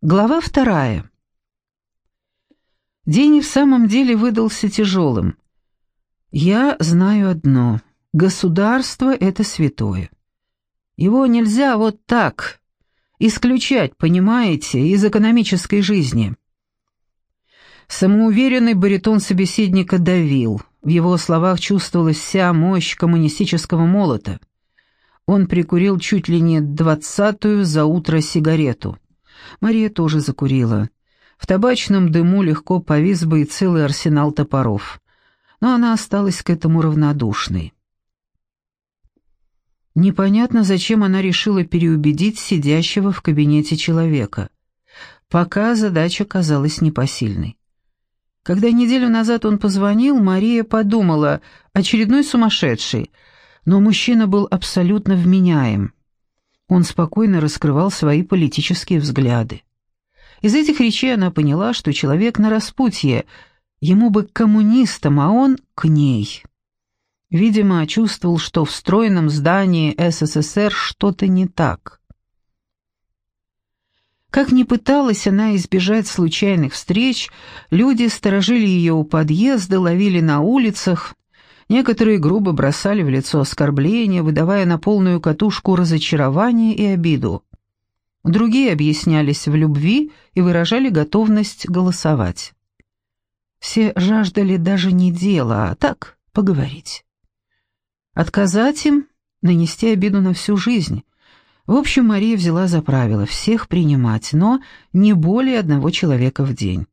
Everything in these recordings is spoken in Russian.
Глава вторая. День в самом деле выдался тяжелым. Я знаю одно. Государство — это святое. Его нельзя вот так исключать, понимаете, из экономической жизни. Самоуверенный баритон собеседника давил. В его словах чувствовалась вся мощь коммунистического молота. Он прикурил чуть ли не двадцатую за утро сигарету. Мария тоже закурила. В табачном дыму легко повис бы и целый арсенал топоров. Но она осталась к этому равнодушной. Непонятно, зачем она решила переубедить сидящего в кабинете человека. Пока задача казалась непосильной. Когда неделю назад он позвонил, Мария подумала, очередной сумасшедший, но мужчина был абсолютно вменяем. Он спокойно раскрывал свои политические взгляды. Из этих речей она поняла, что человек на распутье, ему бы к коммунистам, а он к ней. Видимо, чувствовал, что в стройном здании СССР что-то не так. Как ни пыталась она избежать случайных встреч, люди сторожили ее у подъезда, ловили на улицах, Некоторые грубо бросали в лицо оскорбления, выдавая на полную катушку разочарование и обиду. Другие объяснялись в любви и выражали готовность голосовать. Все жаждали даже не дела, а так поговорить. Отказать им — нанести обиду на всю жизнь. В общем, Мария взяла за правило всех принимать, но не более одного человека в день.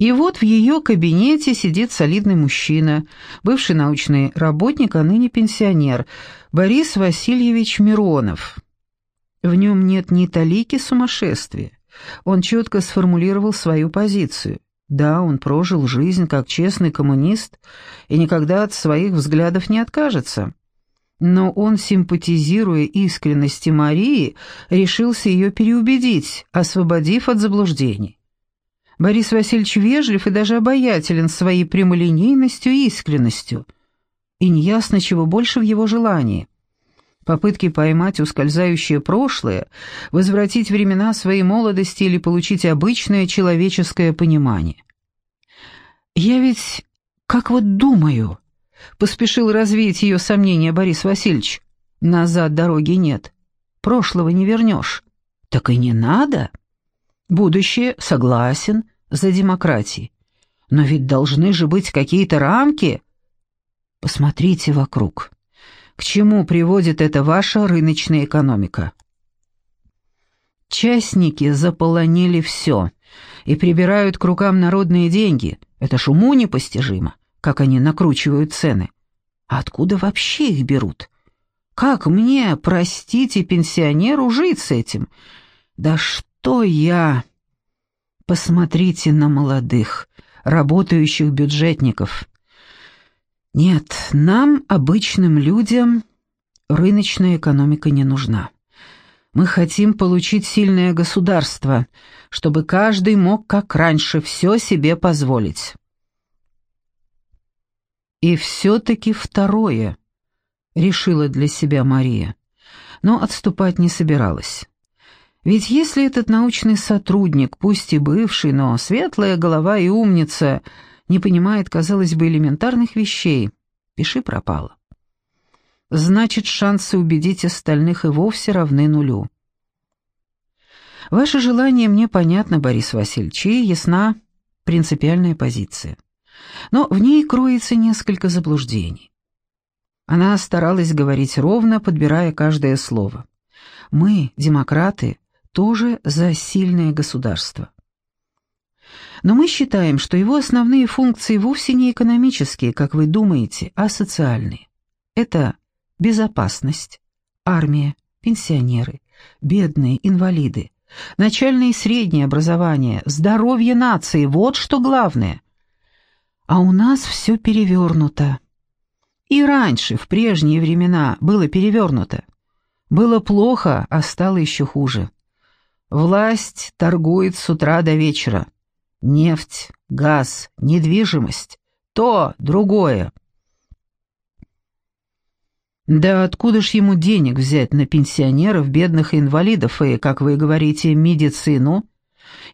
И вот в ее кабинете сидит солидный мужчина, бывший научный работник, а ныне пенсионер, Борис Васильевич Миронов. В нем нет ни талики сумасшествия. Он четко сформулировал свою позицию. Да, он прожил жизнь как честный коммунист и никогда от своих взглядов не откажется. Но он, симпатизируя искренности Марии, решился ее переубедить, освободив от заблуждений. Борис Васильевич вежлив и даже обаятелен своей прямолинейностью и искренностью. И неясно, чего больше в его желании. Попытки поймать ускользающее прошлое, возвратить времена своей молодости или получить обычное человеческое понимание. «Я ведь как вот думаю», — поспешил развеять ее сомнения Борис Васильевич. «Назад дороги нет. Прошлого не вернешь». «Так и не надо». Будущее, согласен, за демократией. Но ведь должны же быть какие-то рамки. Посмотрите вокруг. К чему приводит эта ваша рыночная экономика? Частники заполонили все и прибирают к рукам народные деньги. Это ж уму непостижимо, как они накручивают цены. А откуда вообще их берут? Как мне, простите, пенсионеру, жить с этим? Да что что я? Посмотрите на молодых, работающих бюджетников. Нет, нам, обычным людям, рыночная экономика не нужна. Мы хотим получить сильное государство, чтобы каждый мог, как раньше, все себе позволить. И все-таки второе, решила для себя Мария, но отступать не собиралась. Ведь если этот научный сотрудник, пусть и бывший, но светлая голова и умница, не понимает, казалось бы, элементарных вещей, пиши пропало. Значит, шансы убедить остальных и вовсе равны нулю. Ваше желание мне понятно, Борис Васильевич, и ясна принципиальная позиция. Но в ней кроется несколько заблуждений. Она старалась говорить ровно, подбирая каждое слово. Мы, демократы, тоже за сильное государство. Но мы считаем, что его основные функции вовсе не экономические, как вы думаете, а социальные. Это безопасность, армия, пенсионеры, бедные, инвалиды, начальное и среднее образование, здоровье нации – вот что главное. А у нас все перевернуто. И раньше, в прежние времена, было перевернуто. Было плохо, а стало еще хуже. Власть торгует с утра до вечера. Нефть, газ, недвижимость. То, другое. Да откуда ж ему денег взять на пенсионеров, бедных и инвалидов и, как вы говорите, медицину?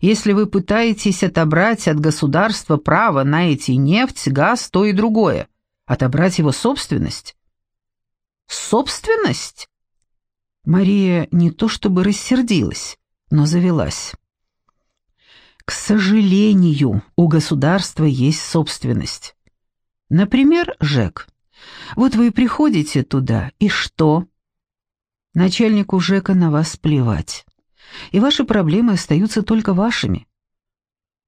Если вы пытаетесь отобрать от государства право на эти нефть, газ, то и другое, отобрать его собственность. Собственность? Мария не то чтобы рассердилась, но завелась. К сожалению, у государства есть собственность. Например, ЖЭК. Вот вы приходите туда, и что? Начальнику ЖЭКа на вас плевать. И ваши проблемы остаются только вашими.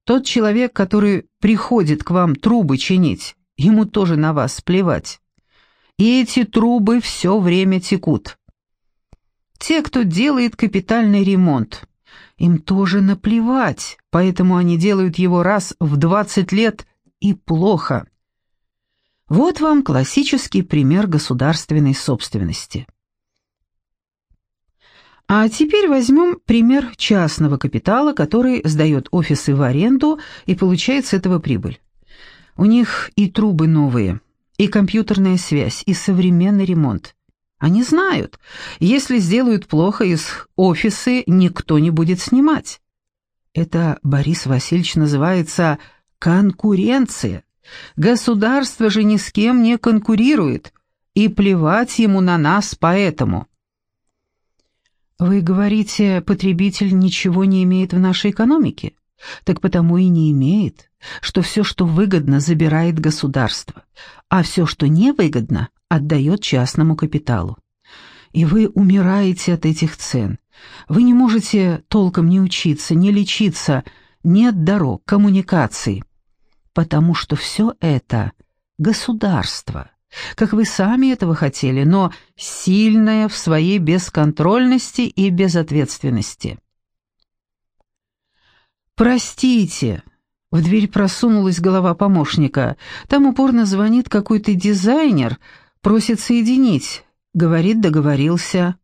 Тот человек, который приходит к вам трубы чинить, ему тоже на вас плевать. И эти трубы все время текут. Те, кто делает капитальный ремонт, им тоже наплевать, поэтому они делают его раз в 20 лет и плохо. Вот вам классический пример государственной собственности. А теперь возьмем пример частного капитала, который сдает офисы в аренду и получает с этого прибыль. У них и трубы новые, и компьютерная связь, и современный ремонт. Они знают, если сделают плохо из офисы, никто не будет снимать. Это, Борис Васильевич, называется конкуренция. Государство же ни с кем не конкурирует, и плевать ему на нас поэтому. Вы говорите, потребитель ничего не имеет в нашей экономике? Так потому и не имеет, что все, что выгодно, забирает государство, а все, что невыгодно, отдает частному капиталу. И вы умираете от этих цен. Вы не можете толком не учиться, не лечиться, нет дорог, коммуникаций потому что все это государство, как вы сами этого хотели, но сильное в своей бесконтрольности и безответственности. «Простите», — в дверь просунулась голова помощника, «там упорно звонит какой-то дизайнер, просит соединить». Говорит, договорился.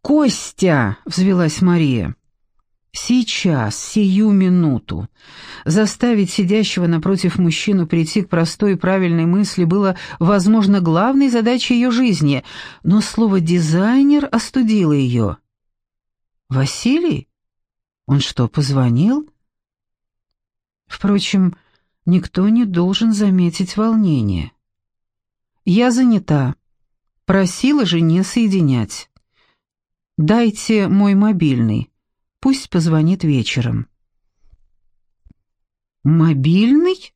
«Костя!» — взвелась Мария. Сейчас, сию минуту. Заставить сидящего напротив мужчину прийти к простой и правильной мысли было, возможно, главной задачей ее жизни, но слово «дизайнер» остудило ее. «Василий? Он что, позвонил?» Впрочем, никто не должен заметить волнение. «Я занята. Просила же не соединять. Дайте мой мобильный». Пусть позвонит вечером. «Мобильный?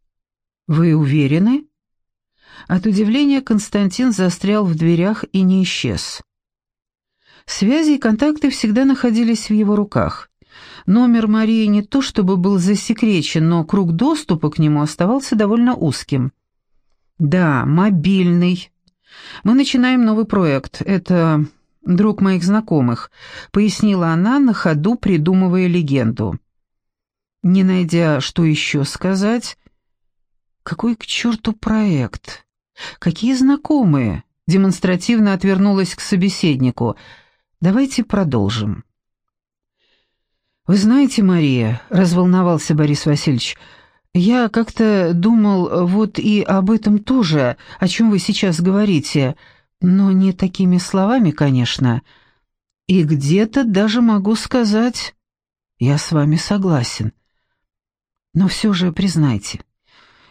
Вы уверены?» От удивления Константин застрял в дверях и не исчез. Связи и контакты всегда находились в его руках. Номер Марии не то чтобы был засекречен, но круг доступа к нему оставался довольно узким. «Да, мобильный. Мы начинаем новый проект. Это друг моих знакомых», — пояснила она, на ходу придумывая легенду. Не найдя, что еще сказать, «Какой к черту проект? Какие знакомые?» Демонстративно отвернулась к собеседнику. «Давайте продолжим». «Вы знаете, Мария», — разволновался Борис Васильевич, — «я как-то думал вот и об этом тоже, о чем вы сейчас говорите». Но не такими словами, конечно. И где-то даже могу сказать, я с вами согласен. Но все же признайте,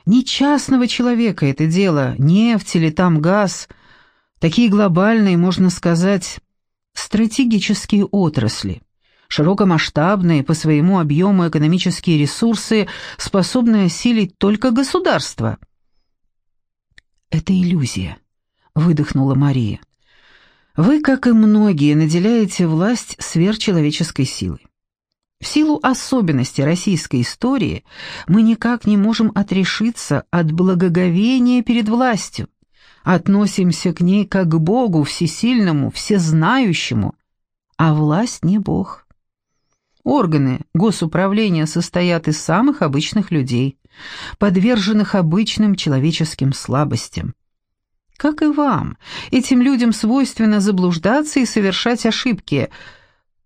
не частного человека это дело, нефть или там газ, такие глобальные, можно сказать, стратегические отрасли, широкомасштабные по своему объему экономические ресурсы, способные осилить только государство. Это иллюзия выдохнула Мария. Вы, как и многие, наделяете власть сверхчеловеческой силой. В силу особенностей российской истории мы никак не можем отрешиться от благоговения перед властью, относимся к ней как к Богу всесильному, всезнающему, а власть не Бог. Органы госуправления состоят из самых обычных людей, подверженных обычным человеческим слабостям. Как и вам, этим людям свойственно заблуждаться и совершать ошибки,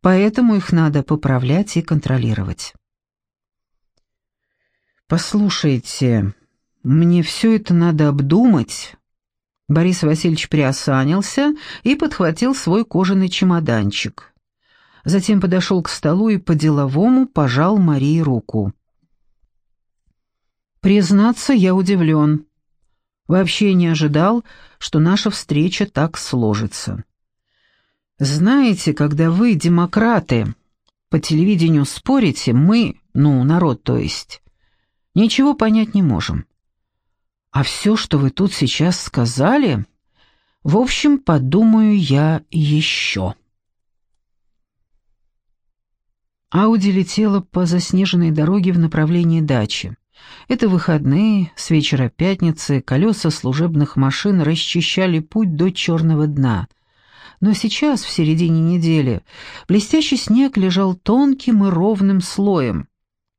поэтому их надо поправлять и контролировать. «Послушайте, мне все это надо обдумать». Борис Васильевич приосанился и подхватил свой кожаный чемоданчик. Затем подошел к столу и по-деловому пожал Марии руку. «Признаться, я удивлен. Вообще не ожидал, что наша встреча так сложится. Знаете, когда вы, демократы, по телевидению спорите, мы, ну, народ то есть, ничего понять не можем. А все, что вы тут сейчас сказали, в общем, подумаю я еще. Ауди летела по заснеженной дороге в направлении дачи. Это выходные, с вечера пятницы, колеса служебных машин расчищали путь до черного дна. Но сейчас, в середине недели, блестящий снег лежал тонким и ровным слоем.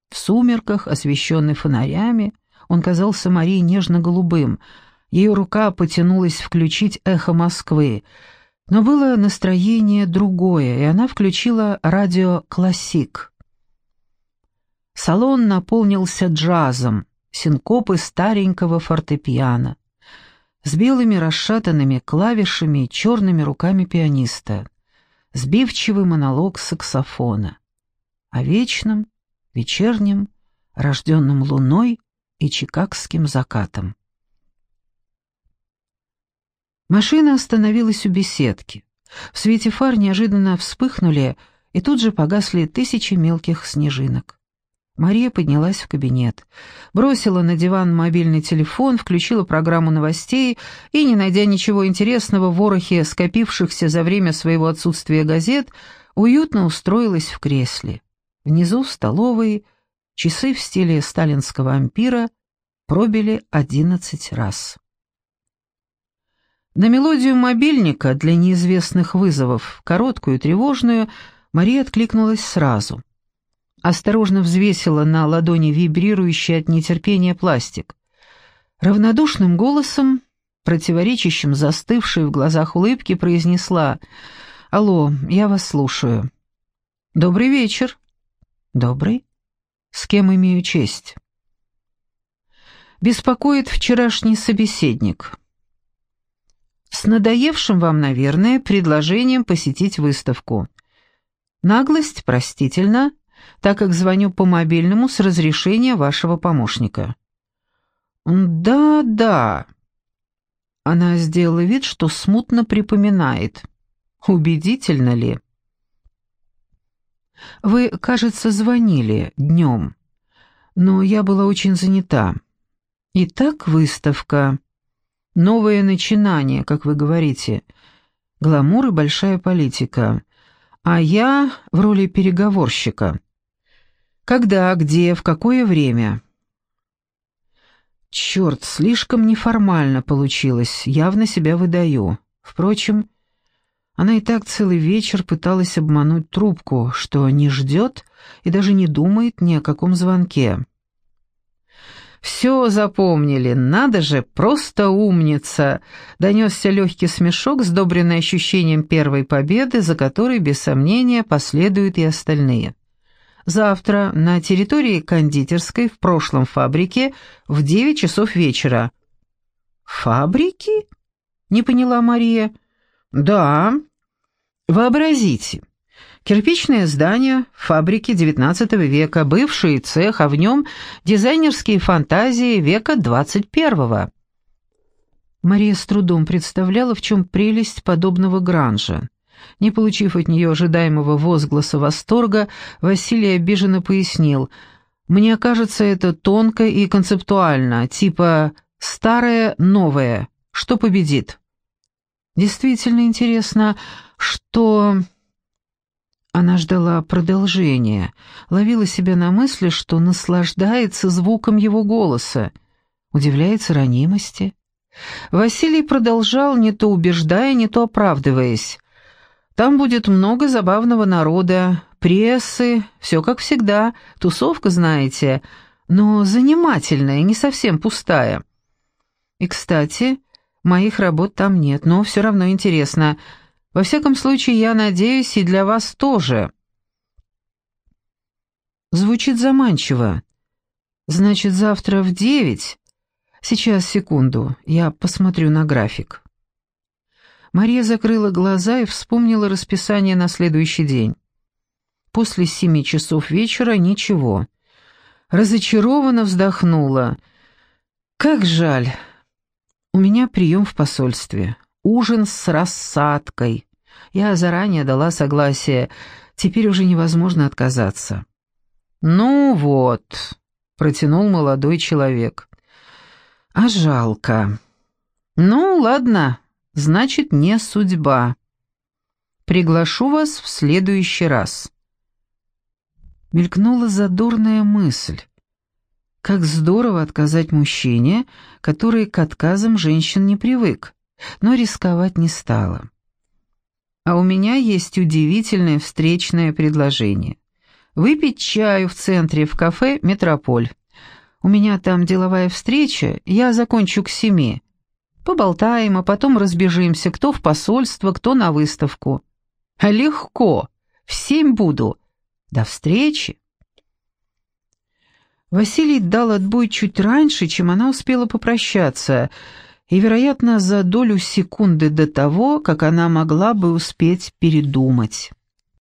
В сумерках, освещенный фонарями, он казался Марии нежно-голубым. Ее рука потянулась включить эхо Москвы. Но было настроение другое, и она включила радио «Классик». Салон наполнился джазом, синкопы старенького фортепиано, с белыми расшатанными клавишами и черными руками пианиста, сбивчивый монолог саксофона, о вечном, вечернем, рожденном луной и чикагским закатом. Машина остановилась у беседки. В свете фар неожиданно вспыхнули и тут же погасли тысячи мелких снежинок. Мария поднялась в кабинет, бросила на диван мобильный телефон, включила программу новостей и, не найдя ничего интересного в ворохе скопившихся за время своего отсутствия газет, уютно устроилась в кресле. Внизу, в столовой, часы в стиле сталинского ампира пробили одиннадцать раз. На мелодию мобильника для неизвестных вызовов, короткую и тревожную, Мария откликнулась сразу — осторожно взвесила на ладони вибрирующий от нетерпения пластик. Равнодушным голосом, противоречащим застывшей в глазах улыбки, произнесла «Алло, я вас слушаю». «Добрый вечер». «Добрый? С кем имею честь?» «Беспокоит вчерашний собеседник». «С надоевшим вам, наверное, предложением посетить выставку». «Наглость простительна, так как звоню по мобильному с разрешения вашего помощника». «Да, да». Она сделала вид, что смутно припоминает. «Убедительно ли?» «Вы, кажется, звонили днем, но я была очень занята. Итак, выставка. Новое начинание, как вы говорите. Гламур и большая политика. А я в роли переговорщика». Когда, где, в какое время? Черт, слишком неформально получилось, явно себя выдаю. Впрочем, она и так целый вечер пыталась обмануть трубку, что не ждет и даже не думает ни о каком звонке. «Все запомнили, надо же, просто умница!» — донесся легкий смешок, сдобренный ощущением первой победы, за которой, без сомнения, последуют и остальные. Завтра на территории кондитерской в прошлом фабрике в девять часов вечера». «Фабрики?» — не поняла Мария. «Да. Вообразите. Кирпичное здание фабрики XIX века, бывший цех, а в нем дизайнерские фантазии века XXI». Мария с трудом представляла, в чем прелесть подобного гранжа. Не получив от нее ожидаемого возгласа восторга, Василий обиженно пояснил, «Мне кажется, это тонко и концептуально, типа «старое, новое». Что победит?» «Действительно интересно, что...» Она ждала продолжения, ловила себя на мысли, что наслаждается звуком его голоса, удивляется ранимости. Василий продолжал, не то убеждая, не то оправдываясь. Там будет много забавного народа, прессы, все как всегда, тусовка, знаете, но занимательная, не совсем пустая. И, кстати, моих работ там нет, но все равно интересно. Во всяком случае, я надеюсь, и для вас тоже. Звучит заманчиво. Значит, завтра в девять? Сейчас, секунду, я посмотрю на график. Мария закрыла глаза и вспомнила расписание на следующий день. После семи часов вечера ничего. Разочарованно вздохнула. Как жаль. У меня прием в посольстве. Ужин с рассадкой. Я заранее дала согласие. Теперь уже невозможно отказаться. «Ну вот», — протянул молодой человек. «А жалко». «Ну, ладно, значит, не судьба. Приглашу вас в следующий раз». Мелькнула задорная мысль. Как здорово отказать мужчине, который к отказам женщин не привык, но рисковать не стала. А у меня есть удивительное встречное предложение. Выпить чаю в центре в кафе «Метрополь». У меня там деловая встреча, я закончу к семи. Поболтаем, а потом разбежимся, кто в посольство, кто на выставку. Легко, в семь буду. До встречи. Василий дал отбой чуть раньше, чем она успела попрощаться, и, вероятно, за долю секунды до того, как она могла бы успеть передумать.